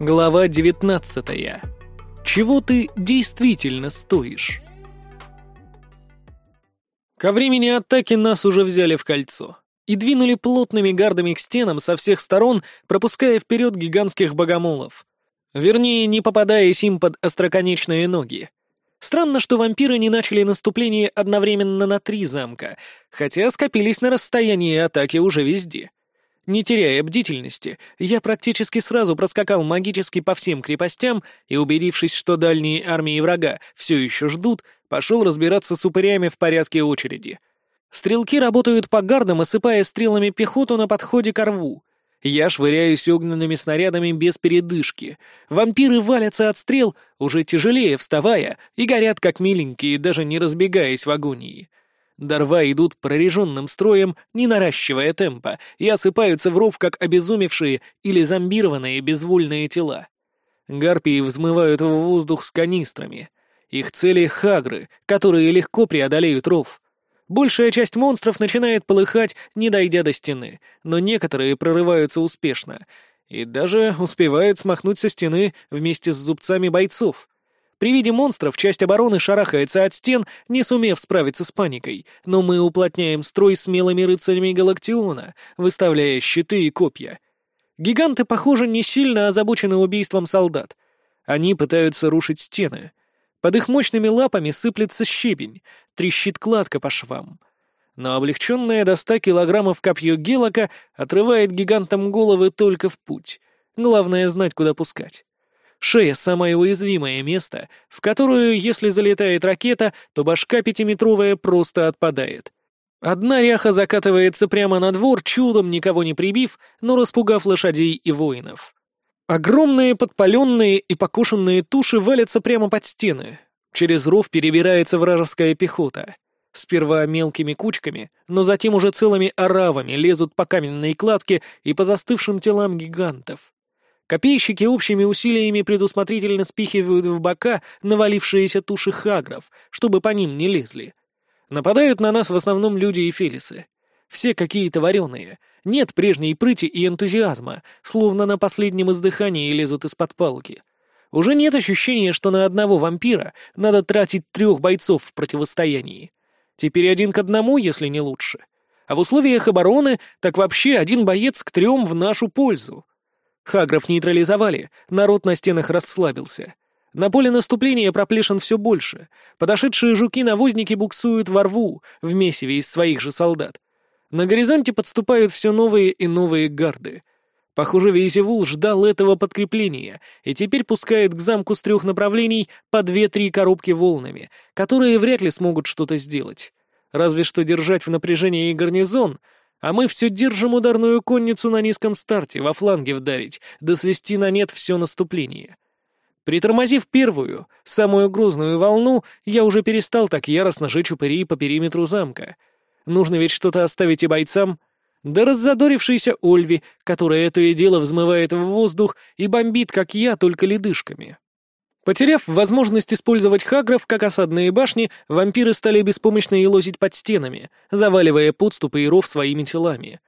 Глава 19. Чего ты действительно стоишь? Ко времени атаки нас уже взяли в кольцо и двинули плотными гардами к стенам со всех сторон, пропуская вперед гигантских богомолов. Вернее, не попадаясь им под остроконечные ноги. Странно, что вампиры не начали наступление одновременно на три замка, хотя скопились на расстоянии атаки уже везде. Не теряя бдительности, я практически сразу проскакал магически по всем крепостям и, убедившись, что дальние армии врага все еще ждут, пошел разбираться с упырями в порядке очереди. Стрелки работают по гардам, осыпая стрелами пехоту на подходе к рву. Я швыряюсь огненными снарядами без передышки. Вампиры валятся от стрел, уже тяжелее вставая, и горят как миленькие, даже не разбегаясь в агонии. Дарва идут прореженным строем, не наращивая темпа, и осыпаются в ров, как обезумевшие или зомбированные безвольные тела. Гарпии взмывают в воздух с канистрами. Их цели — хагры, которые легко преодолеют ров. Большая часть монстров начинает полыхать, не дойдя до стены, но некоторые прорываются успешно и даже успевают смахнуть со стены вместе с зубцами бойцов. При виде монстров часть обороны шарахается от стен, не сумев справиться с паникой, но мы уплотняем строй смелыми рыцарями Галактиона, выставляя щиты и копья. Гиганты, похоже, не сильно озабочены убийством солдат. Они пытаются рушить стены. Под их мощными лапами сыплется щебень, трещит кладка по швам. Но облегченное до ста килограммов копье Гелока отрывает гигантам головы только в путь. Главное знать, куда пускать. Шея — самое уязвимое место, в которую, если залетает ракета, то башка пятиметровая просто отпадает. Одна ряха закатывается прямо на двор, чудом никого не прибив, но распугав лошадей и воинов. Огромные подпаленные и покушенные туши валятся прямо под стены. Через ров перебирается вражеская пехота. Сперва мелкими кучками, но затем уже целыми оравами лезут по каменной кладке и по застывшим телам гигантов. Копейщики общими усилиями предусмотрительно спихивают в бока навалившиеся туши хагров, чтобы по ним не лезли. Нападают на нас в основном люди и фелисы. Все какие-то вареные. Нет прежней прыти и энтузиазма, словно на последнем издыхании лезут из-под палки. Уже нет ощущения, что на одного вампира надо тратить трех бойцов в противостоянии. Теперь один к одному, если не лучше. А в условиях обороны так вообще один боец к трем в нашу пользу. Хагров нейтрализовали, народ на стенах расслабился. На поле наступления проплешин все больше. Подошедшие жуки-навозники буксуют во рву в месиве из своих же солдат. На горизонте подступают все новые и новые гарды. Похоже, Вейзевул ждал этого подкрепления и теперь пускает к замку с трех направлений по две-три коробки волнами, которые вряд ли смогут что-то сделать. Разве что держать в напряжении гарнизон — а мы все держим ударную конницу на низком старте, во фланге вдарить, да свести на нет все наступление. Притормозив первую, самую грозную волну, я уже перестал так яростно жечь упырей по периметру замка. Нужно ведь что-то оставить и бойцам. Да раззадорившейся Ольви, которая это и дело взмывает в воздух и бомбит, как я, только ледышками. Потеряв возможность использовать хагров как осадные башни, вампиры стали беспомощно елозить под стенами, заваливая подступы и ров своими телами.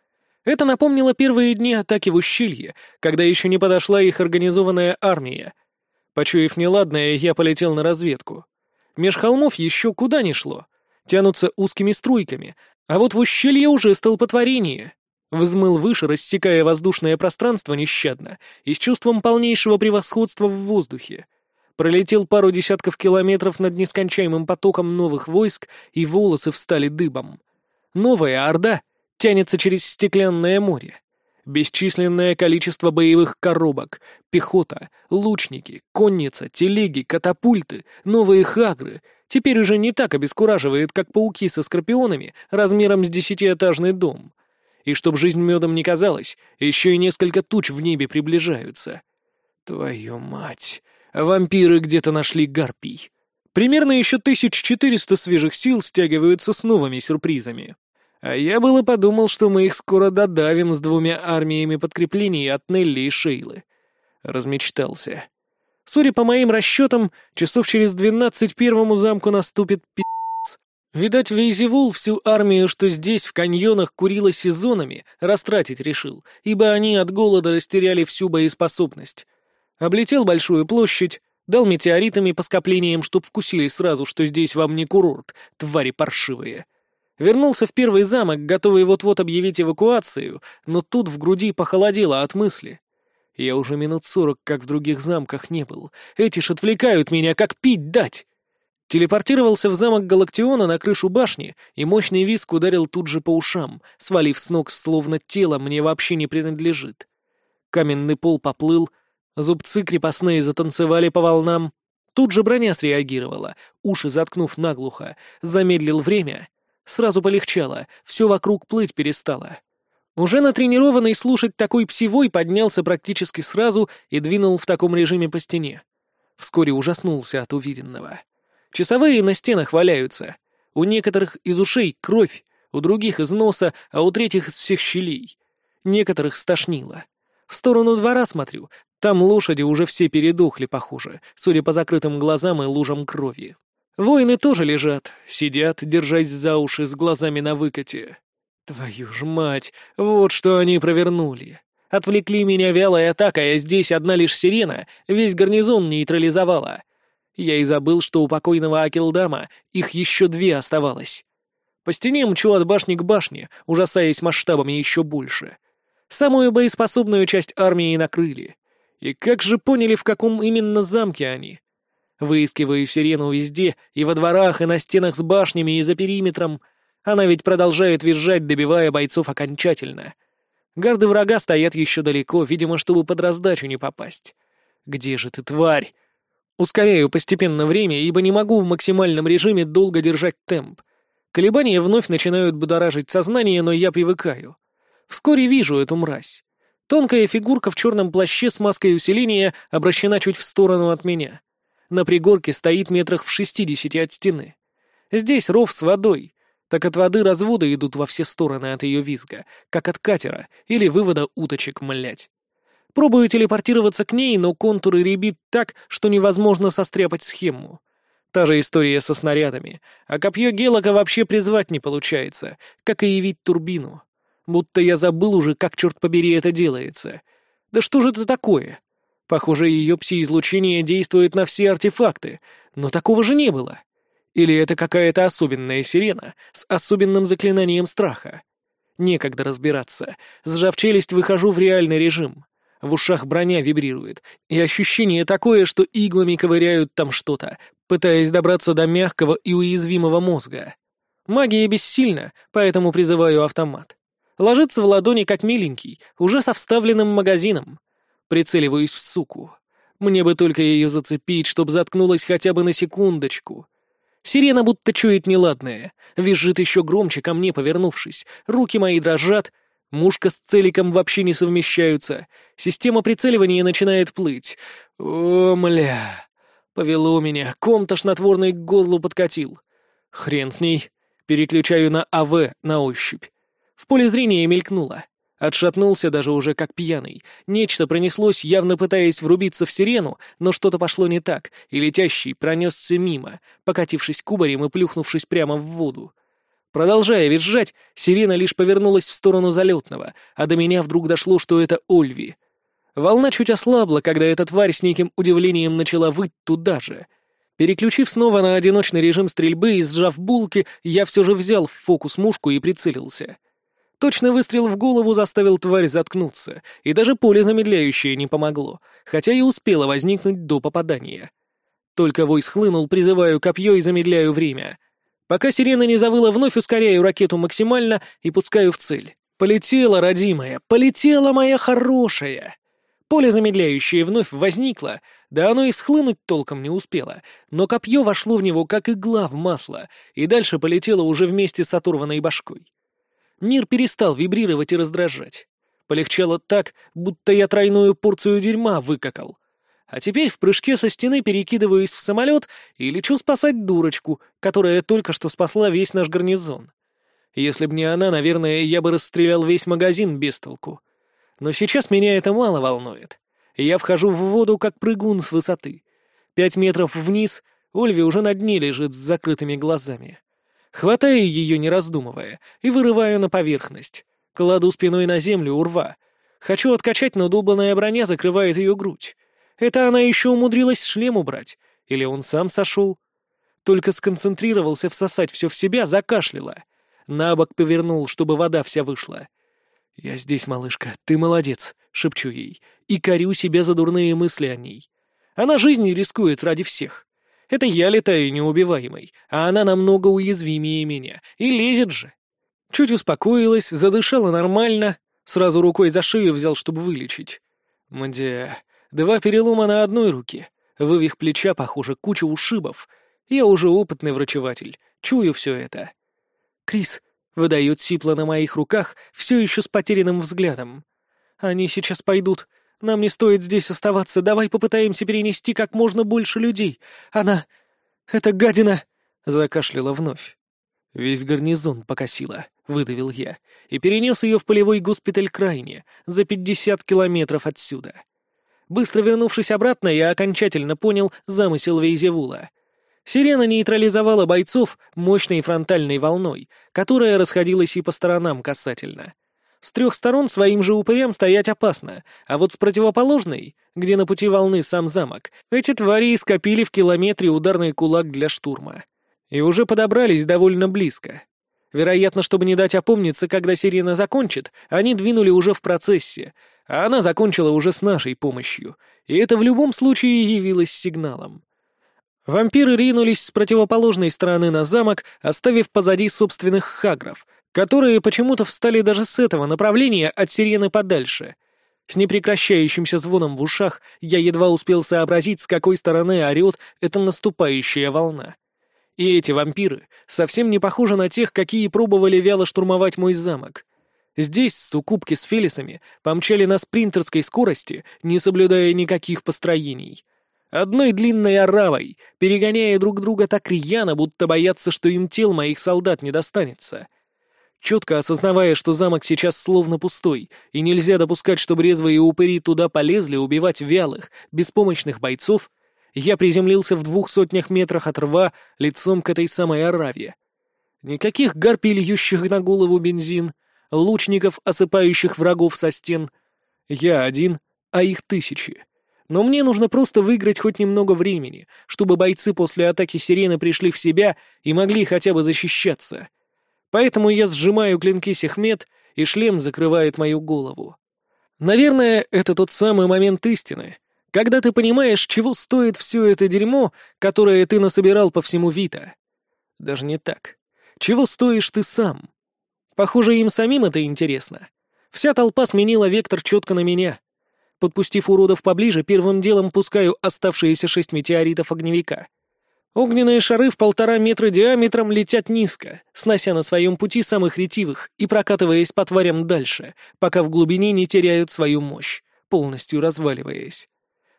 Это напомнило первые дни атаки в ущелье, когда еще не подошла их организованная армия. Почуяв неладное, я полетел на разведку. Меж холмов еще куда ни шло. Тянутся узкими струйками, а вот в ущелье уже столпотворение. Взмыл выше, рассекая воздушное пространство нещадно и с чувством полнейшего превосходства в воздухе пролетел пару десятков километров над нескончаемым потоком новых войск, и волосы встали дыбом. Новая Орда тянется через стеклянное море. Бесчисленное количество боевых коробок, пехота, лучники, конница, телеги, катапульты, новые хагры теперь уже не так обескураживает, как пауки со скорпионами размером с десятиэтажный дом. И чтоб жизнь медом не казалась, еще и несколько туч в небе приближаются. Твою мать! Вампиры где-то нашли гарпий. Примерно еще 1400 свежих сил стягиваются с новыми сюрпризами. А я было подумал, что мы их скоро додавим с двумя армиями подкреплений от Нелли и Шейлы. Размечтался. Судя по моим расчетам, часов через двенадцать первому замку наступит пи***ц. Видать, Вейзевул всю армию, что здесь, в каньонах, курила сезонами, растратить решил, ибо они от голода растеряли всю боеспособность. Облетел большую площадь, дал метеоритами по скоплениям, чтоб вкусили сразу, что здесь вам не курорт, твари паршивые. Вернулся в первый замок, готовый вот-вот объявить эвакуацию, но тут в груди похолодело от мысли. Я уже минут сорок как в других замках не был. Эти ж отвлекают меня, как пить дать. Телепортировался в замок Галактиона на крышу башни, и мощный виск ударил тут же по ушам, свалив с ног, словно тело мне вообще не принадлежит. Каменный пол поплыл, зубцы крепостные затанцевали по волнам. Тут же броня среагировала, уши заткнув наглухо, замедлил время. Сразу полегчало, все вокруг плыть перестало. Уже натренированный слушать такой псевой поднялся практически сразу и двинул в таком режиме по стене. Вскоре ужаснулся от увиденного. Часовые на стенах валяются. У некоторых из ушей кровь, у других из носа, а у третьих из всех щелей. Некоторых стошнило. В сторону двора смотрю. Там лошади уже все передохли, похоже, судя по закрытым глазам и лужам крови. Воины тоже лежат, сидят, держась за уши с глазами на выкате. Твою ж мать, вот что они провернули. Отвлекли меня вялой атакой, а здесь одна лишь сирена весь гарнизон нейтрализовала. Я и забыл, что у покойного Акилдама их еще две оставалось. По стене мчу от башни к башне, ужасаясь масштабами еще больше. Самую боеспособную часть армии накрыли. И как же поняли, в каком именно замке они? Выискиваю сирену везде, и во дворах, и на стенах с башнями, и за периметром. Она ведь продолжает визжать, добивая бойцов окончательно. Гарды врага стоят еще далеко, видимо, чтобы под раздачу не попасть. Где же ты, тварь? Ускоряю постепенно время, ибо не могу в максимальном режиме долго держать темп. Колебания вновь начинают будоражить сознание, но я привыкаю. Вскоре вижу эту мразь. Тонкая фигурка в черном плаще с маской усиления обращена чуть в сторону от меня. На пригорке стоит метрах в шестидесяти от стены. Здесь ров с водой, так от воды разводы идут во все стороны от ее визга, как от катера или вывода уточек, млять. Пробую телепортироваться к ней, но контуры ребит так, что невозможно состряпать схему. Та же история со снарядами, а копье Гелока вообще призвать не получается, как и явить турбину. Будто я забыл уже, как, черт побери, это делается. Да что же это такое? Похоже, ее пси-излучение действует на все артефакты, но такого же не было. Или это какая-то особенная сирена с особенным заклинанием страха? Некогда разбираться. Сжав челюсть, выхожу в реальный режим. В ушах броня вибрирует, и ощущение такое, что иглами ковыряют там что-то, пытаясь добраться до мягкого и уязвимого мозга. Магия бессильна, поэтому призываю автомат. Ложится в ладони как миленький, уже со вставленным магазином. Прицеливаюсь в суку. Мне бы только ее зацепить, чтоб заткнулась хотя бы на секундочку. Сирена будто чует неладное, визжит еще громче ко мне, повернувшись. Руки мои дрожат, Мушка с целиком вообще не совмещаются. Система прицеливания начинает плыть. О, мля. Повело меня. Ком тошнотворный к горлу подкатил. Хрен с ней. Переключаю на АВ на ощупь. В поле зрения мелькнуло. Отшатнулся даже уже как пьяный. Нечто пронеслось, явно пытаясь врубиться в сирену, но что-то пошло не так, и летящий пронесся мимо, покатившись кубарем и плюхнувшись прямо в воду. Продолжая визжать, сирена лишь повернулась в сторону залетного, а до меня вдруг дошло, что это Ольви. Волна чуть ослабла, когда эта тварь с неким удивлением начала выть туда же. Переключив снова на одиночный режим стрельбы и сжав булки, я все же взял в фокус мушку и прицелился. Точный выстрел в голову заставил тварь заткнуться, и даже поле замедляющее не помогло, хотя и успело возникнуть до попадания. Только вой схлынул, призываю копье и замедляю время — Пока сирена не завыла, вновь ускоряю ракету максимально и пускаю в цель. Полетела, родимая, полетела моя хорошая. Поле замедляющее вновь возникло, да оно и схлынуть толком не успело, но копье вошло в него как игла в масло, и дальше полетело уже вместе с оторванной башкой. Мир перестал вибрировать и раздражать. Полегчало так, будто я тройную порцию дерьма выкакал. А теперь в прыжке со стены перекидываюсь в самолет и лечу спасать дурочку, которая только что спасла весь наш гарнизон. Если б не она, наверное, я бы расстрелял весь магазин без толку. Но сейчас меня это мало волнует. Я вхожу в воду, как прыгун с высоты. Пять метров вниз, Ольви уже на дне лежит с закрытыми глазами. Хватаю ее, не раздумывая, и вырываю на поверхность. Кладу спиной на землю у рва. Хочу откачать, но долбанная броня закрывает ее грудь. Это она еще умудрилась шлем убрать. Или он сам сошел? Только сконцентрировался всосать все в себя, закашляла. На бок повернул, чтобы вода вся вышла. «Я здесь, малышка, ты молодец», — шепчу ей, и корю себя за дурные мысли о ней. Она жизнью рискует ради всех. Это я летаю неубиваемый, а она намного уязвимее меня, и лезет же. Чуть успокоилась, задышала нормально, сразу рукой за шею взял, чтобы вылечить. Мдя, два перелома на одной руке, вывих плеча, похоже, куча ушибов. Я уже опытный врачеватель, чую все это. «Крис», — выдает Сипла на моих руках, все еще с потерянным взглядом. «Они сейчас пойдут. Нам не стоит здесь оставаться. Давай попытаемся перенести как можно больше людей. Она... эта гадина...» — закашляла вновь. «Весь гарнизон покосила», — выдавил я, и перенес ее в полевой госпиталь крайне, за пятьдесят километров отсюда. Быстро вернувшись обратно, я окончательно понял замысел Вейзевула. Сирена нейтрализовала бойцов мощной фронтальной волной, которая расходилась и по сторонам касательно. С трех сторон своим же упырям стоять опасно, а вот с противоположной, где на пути волны сам замок, эти твари скопили в километре ударный кулак для штурма и уже подобрались довольно близко. Вероятно, чтобы не дать опомниться, когда сирена закончит, они двинули уже в процессе, а она закончила уже с нашей помощью, и это в любом случае явилось сигналом. Вампиры ринулись с противоположной стороны на замок, оставив позади собственных хагров, которые почему-то встали даже с этого направления от сирены подальше. С непрекращающимся звоном в ушах я едва успел сообразить, с какой стороны орёт эта наступающая волна. И эти вампиры совсем не похожи на тех, какие пробовали вяло штурмовать мой замок. Здесь суккубки с фелисами помчали на спринтерской скорости, не соблюдая никаких построений. Одной длинной оравой, перегоняя друг друга так рьяно, будто боятся, что им тел моих солдат не достанется. Четко осознавая, что замок сейчас словно пустой, и нельзя допускать, чтобы резвые упыри туда полезли убивать вялых, беспомощных бойцов, я приземлился в двух сотнях метрах от рва лицом к этой самой Араве. Никаких гарпий, льющих на голову бензин, лучников, осыпающих врагов со стен. Я один, а их тысячи. Но мне нужно просто выиграть хоть немного времени, чтобы бойцы после атаки сирены пришли в себя и могли хотя бы защищаться. Поэтому я сжимаю клинки Сехмет, и шлем закрывает мою голову. Наверное, это тот самый момент истины, когда ты понимаешь, чего стоит все это дерьмо, которое ты насобирал по всему Вита. Даже не так. Чего стоишь ты сам? Похоже, им самим это интересно. Вся толпа сменила вектор четко на меня. Подпустив уродов поближе, первым делом пускаю оставшиеся шесть метеоритов огневика. Огненные шары в полтора метра диаметром летят низко, снося на своем пути самых ретивых и прокатываясь по тварям дальше, пока в глубине не теряют свою мощь, полностью разваливаясь.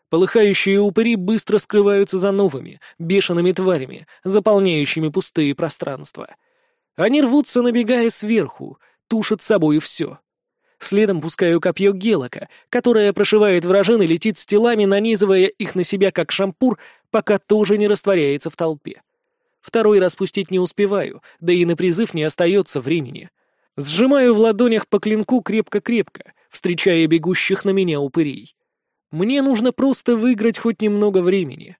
Полыхающие упыри быстро скрываются за новыми, бешеными тварями, заполняющими пустые пространства. Они рвутся, набегая сверху, тушат собою все. Следом пускаю копье Гелока, которое прошивает вражин и летит с телами, нанизывая их на себя как шампур, пока тоже не растворяется в толпе. Второй раз пустить не успеваю, да и на призыв не остается времени. Сжимаю в ладонях по клинку крепко-крепко, встречая бегущих на меня упырей. Мне нужно просто выиграть хоть немного времени.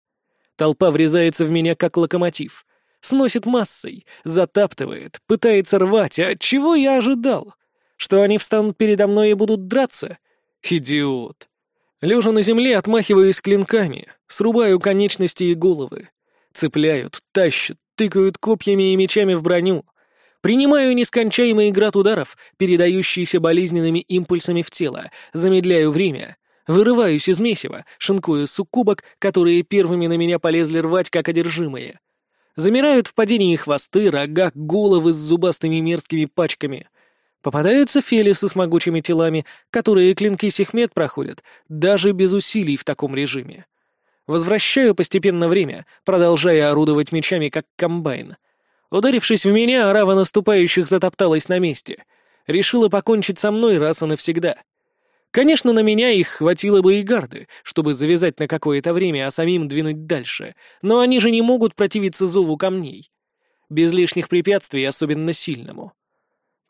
Толпа врезается в меня как локомотив. Сносит массой, затаптывает, пытается рвать. А чего я ожидал? Что они встанут передо мной и будут драться? Идиот. Лежа на земле, отмахиваюсь клинками, срубаю конечности и головы. Цепляют, тащат, тыкают копьями и мечами в броню. Принимаю нескончаемый град ударов, передающиеся болезненными импульсами в тело, замедляю время, Вырываюсь из месива, шинкую суккубок, которые первыми на меня полезли рвать, как одержимые. Замирают в падении хвосты, рога, головы с зубастыми мерзкими пачками. Попадаются фелисы с могучими телами, которые клинки Сехмет проходят, даже без усилий в таком режиме. Возвращаю постепенно время, продолжая орудовать мечами, как комбайн. Ударившись в меня, орава наступающих затопталась на месте. Решила покончить со мной раз и навсегда. Конечно, на меня их хватило бы и гарды, чтобы завязать на какое-то время, а самим двинуть дальше, но они же не могут противиться зову камней. Без лишних препятствий, особенно сильному.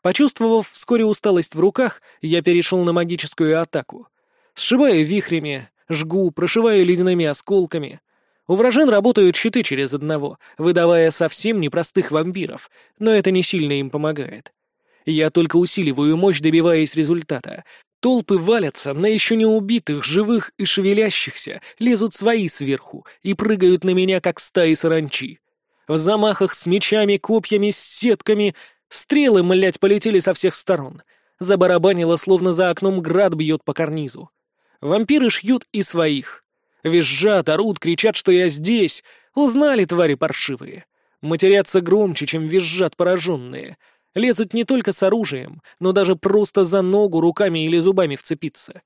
Почувствовав вскоре усталость в руках, я перешел на магическую атаку. Сшибаю вихрями, Жгу, прошиваю ледяными осколками. У вражин работают щиты через одного, выдавая совсем непростых вампиров, но это не сильно им помогает. Я только усиливаю мощь, добиваясь результата. Толпы валятся на еще не убитых, живых и шевелящихся, лезут свои сверху и прыгают на меня, как стаи саранчи. В замахах с мечами, копьями, с сетками стрелы, млять, полетели со всех сторон. Забарабанило, словно за окном град бьет по карнизу. Вампиры шьют и своих. Визжат, орут, кричат, что я здесь. Узнали, твари паршивые. Матерятся громче, чем визжат пораженные — Лезут не только с оружием, но даже просто за ногу руками или зубами вцепиться.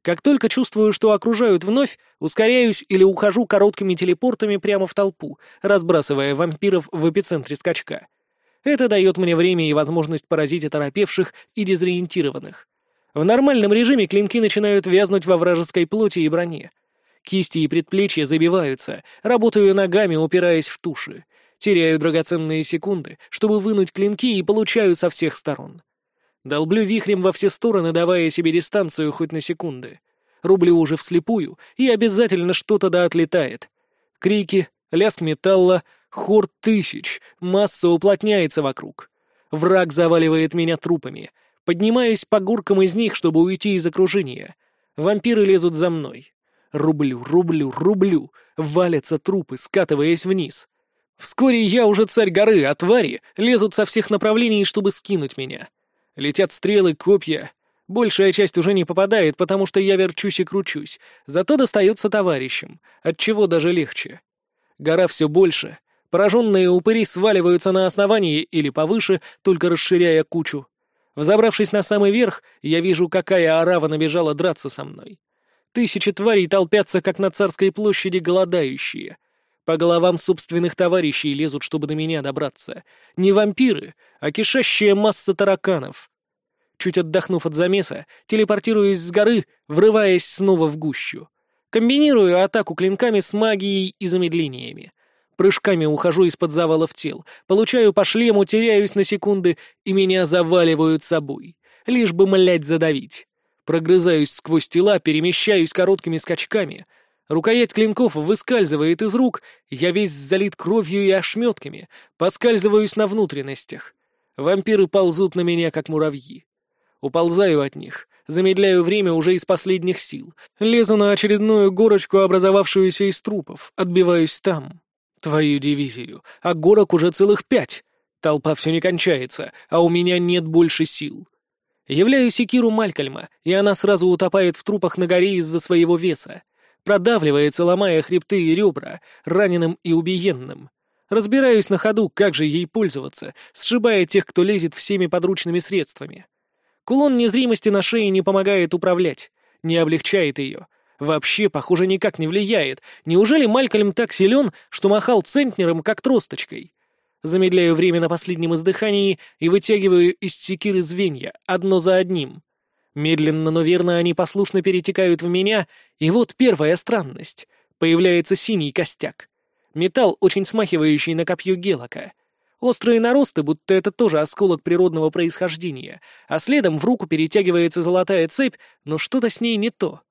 Как только чувствую, что окружают вновь, ускоряюсь или ухожу короткими телепортами прямо в толпу, разбрасывая вампиров в эпицентре скачка. Это дает мне время и возможность поразить оторопевших и дезориентированных. В нормальном режиме клинки начинают вязнуть во вражеской плоти и броне. Кисти и предплечья забиваются, работаю ногами, упираясь в туши. Теряю драгоценные секунды, чтобы вынуть клинки и получаю со всех сторон. Долблю вихрем во все стороны, давая себе дистанцию хоть на секунды. Рублю уже вслепую, и обязательно что-то да отлетает. Крики, лязг металла, хор тысяч, масса уплотняется вокруг. Враг заваливает меня трупами. Поднимаюсь по горкам из них, чтобы уйти из окружения. Вампиры лезут за мной. Рублю, рублю, рублю. Валятся трупы, скатываясь вниз. Вскоре я уже царь горы, а твари лезут со всех направлений, чтобы скинуть меня. Летят стрелы, копья. Большая часть уже не попадает, потому что я верчусь и кручусь, зато достается товарищам, отчего даже легче. Гора все больше. Пораженные упыри сваливаются на основании или повыше, только расширяя кучу. Взобравшись на самый верх, я вижу, какая орава набежала драться со мной. Тысячи тварей толпятся, как на царской площади голодающие. По головам собственных товарищей лезут, чтобы до меня добраться. Не вампиры, а кишащая масса тараканов. Чуть отдохнув от замеса, телепортируюсь с горы, врываясь снова в гущу. Комбинирую атаку клинками с магией и замедлениями. Прыжками ухожу из-под завалов тел, получаю по шлему, теряюсь на секунды, и меня заваливают собой. Лишь бы, млять, задавить. Прогрызаюсь сквозь тела, перемещаюсь короткими скачками — Рукоять клинков выскальзывает из рук, я весь залит кровью и ошметками, поскальзываюсь на внутренностях. Вампиры ползут на меня, как муравьи. Уползаю от них, замедляю время уже из последних сил, лезу на очередную горочку, образовавшуюся из трупов, отбиваюсь там. Твою дивизию, а горок уже целых пять. Толпа все не кончается, а у меня нет больше сил. Являю секиру Малькольма, и она сразу утопает в трупах на горе из-за своего веса продавливается, ломая хребты и ребра, раненым и убиенным. Разбираюсь на ходу, как же ей пользоваться, сшибая тех, кто лезет всеми подручными средствами. Кулон незримости на шее не помогает управлять, не облегчает ее. Вообще, похоже, никак не влияет. Неужели Малькольм так силен, что махал центнером, как тросточкой? Замедляю время на последнем издыхании и вытягиваю из секиры звенья, одно за одним. Медленно, но верно они послушно перетекают в меня, и вот первая странность. Появляется синий костяк. Металл, очень смахивающий на копье гелока. Острые наросты, будто это тоже осколок природного происхождения, а следом в руку перетягивается золотая цепь, но что-то с ней не то.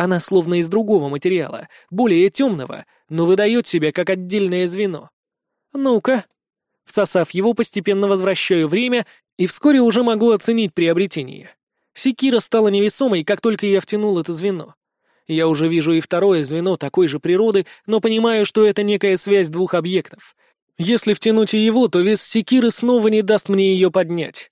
Она словно из другого материала, более темного, но выдает себя как отдельное звено. Ну-ка. Всосав его, постепенно возвращаю время и вскоре уже могу оценить приобретение. Секира стала невесомой, как только я втянул это звено. Я уже вижу и второе звено такой же природы, но понимаю, что это некая связь двух объектов. Если втянуть и его, то вес секиры снова не даст мне ее поднять.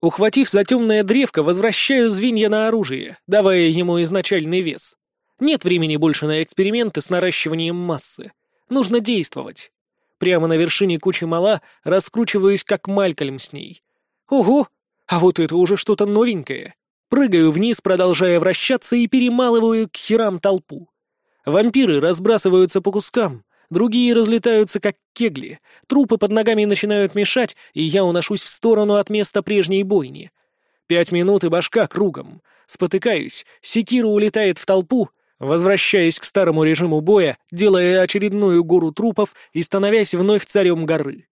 Ухватив за темное древко, возвращаю звенья на оружие, давая ему изначальный вес. Нет времени больше на эксперименты с наращиванием массы. Нужно действовать. Прямо на вершине кучи мала раскручиваюсь, как Малькольм с ней. Ого, а вот это уже что-то новенькое. Прыгаю вниз, продолжая вращаться и перемалываю к херам толпу. Вампиры разбрасываются по кускам, другие разлетаются как кегли, трупы под ногами начинают мешать, и я уношусь в сторону от места прежней бойни. Пять минут и башка кругом. Спотыкаюсь, секира улетает в толпу, возвращаясь к старому режиму боя, делая очередную гору трупов и становясь вновь царем горы.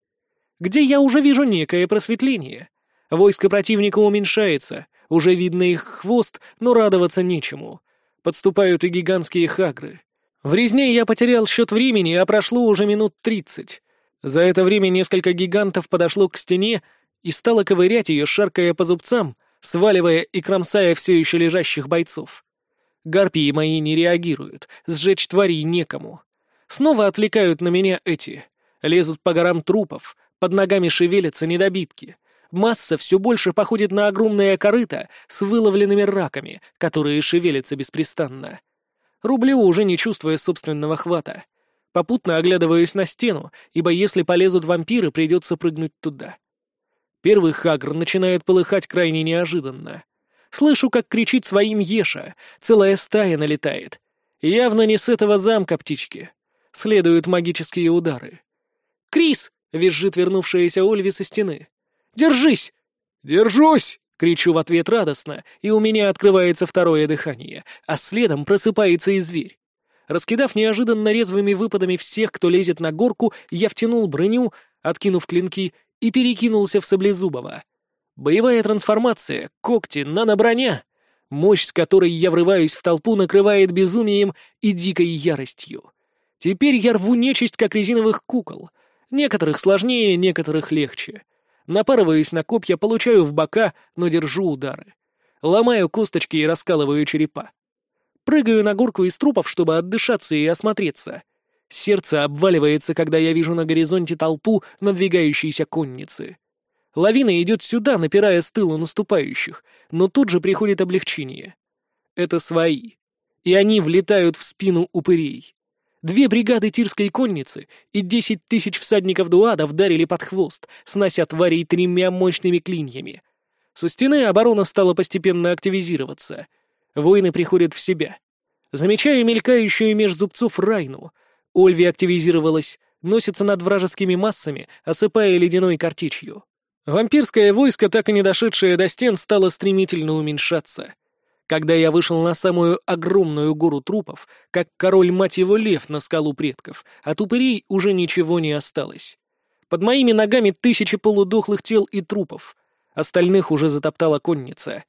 Где я уже вижу некое просветление. Войско противника уменьшается, уже видно их хвост, но радоваться нечему. Подступают и гигантские хагры. В резне я потерял счет времени, а прошло уже минут тридцать. За это время несколько гигантов подошло к стене и стало ковырять ее, шаркая по зубцам, сваливая и кромсая все еще лежащих бойцов. Гарпии мои не реагируют, сжечь тварей некому. Снова отвлекают на меня эти. Лезут по горам трупов, под ногами шевелятся недобитки. Масса все больше походит на огромное корыто с выловленными раками, которые шевелятся беспрестанно. Рублю, уже не чувствуя собственного хвата. Попутно оглядываюсь на стену, ибо если полезут вампиры, придется прыгнуть туда. Первый хагр начинает полыхать крайне неожиданно. Слышу, как кричит своим Еша, целая стая налетает. Явно не с этого замка птички. Следуют магические удары. «Крис!» — визжит вернувшаяся Ольви со стены. «Держись!» «Держусь!» — кричу в ответ радостно, и у меня открывается второе дыхание, а следом просыпается и зверь. Раскидав неожиданно резвыми выпадами всех, кто лезет на горку, я втянул броню, откинув клинки, и перекинулся в Саблезубова. Боевая трансформация, когти, нано-броня. Мощь, с которой я врываюсь в толпу, накрывает безумием и дикой яростью. Теперь я рву нечисть, как резиновых кукол. Некоторых сложнее, некоторых легче. Напарываюсь на копья, получаю в бока, но держу удары. Ломаю косточки и раскалываю черепа. Прыгаю на горку из трупов, чтобы отдышаться и осмотреться. Сердце обваливается, когда я вижу на горизонте толпу надвигающейся конницы. Лавина идет сюда, напирая с тыла наступающих, но тут же приходит облегчение. Это свои. И они влетают в спину упырей. Две бригады тирской конницы и десять тысяч всадников дуада вдарили под хвост, снося тварей тремя мощными клиньями. Со стены оборона стала постепенно активизироваться. Воины приходят в себя. Замечаю мелькающую меж зубцов Райну. Ольви активизировалась, носится над вражескими массами, осыпая ледяной картечью. Вампирское войско, так и не дошедшее до стен, стало стремительно уменьшаться. Когда я вышел на самую огромную гору трупов, как король мать его лев на скалу предков, от упырей уже ничего не осталось. Под моими ногами тысячи полудохлых тел и трупов. Остальных уже затоптала конница.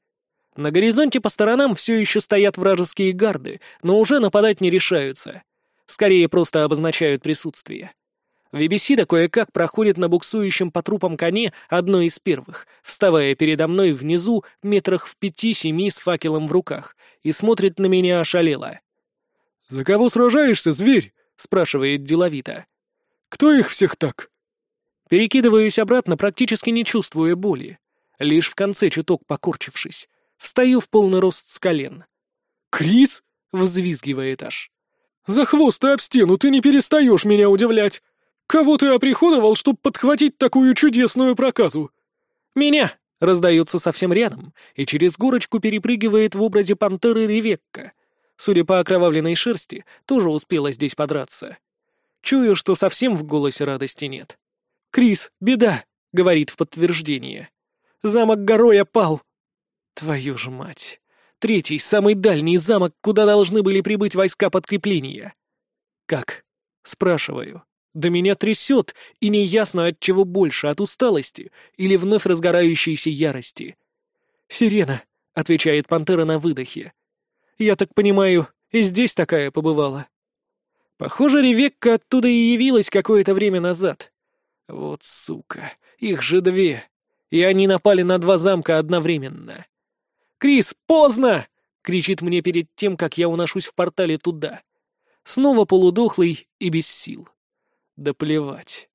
На горизонте по сторонам все еще стоят вражеские гарды, но уже нападать не решаются. Скорее просто обозначают присутствие. Вебесида кое-как проходит на буксующем по трупам коне одной из первых, вставая передо мной внизу метрах в пяти-семи с факелом в руках, и смотрит на меня ошалело. «За кого сражаешься, зверь?» — спрашивает деловито. «Кто их всех так?» Перекидываюсь обратно, практически не чувствуя боли. Лишь в конце чуток покорчившись. Встаю в полный рост с колен. «Крис?» — взвизгивает аж. «За хвост и об стену ты не перестаешь меня удивлять!» «Кого ты оприходовал, чтобы подхватить такую чудесную проказу?» «Меня!» — раздается совсем рядом, и через горочку перепрыгивает в образе пантеры Ревекка. Судя по окровавленной шерсти, тоже успела здесь подраться. Чую, что совсем в голосе радости нет. «Крис, беда!» — говорит в подтверждение. «Замок Гороя пал!» «Твою же мать!» Третий, самый дальний замок, куда должны были прибыть войска подкрепления. «Как?» — спрашиваю. Да меня трясет, и неясно от чего больше, от усталости или вновь разгорающейся ярости. «Сирена», — отвечает пантера на выдохе. «Я так понимаю, и здесь такая побывала». Похоже, Ревекка оттуда и явилась какое-то время назад. Вот сука, их же две. И они напали на два замка одновременно. «Крис, поздно!» — кричит мне перед тем, как я уношусь в портале туда. Снова полудохлый и без сил. Да плевать.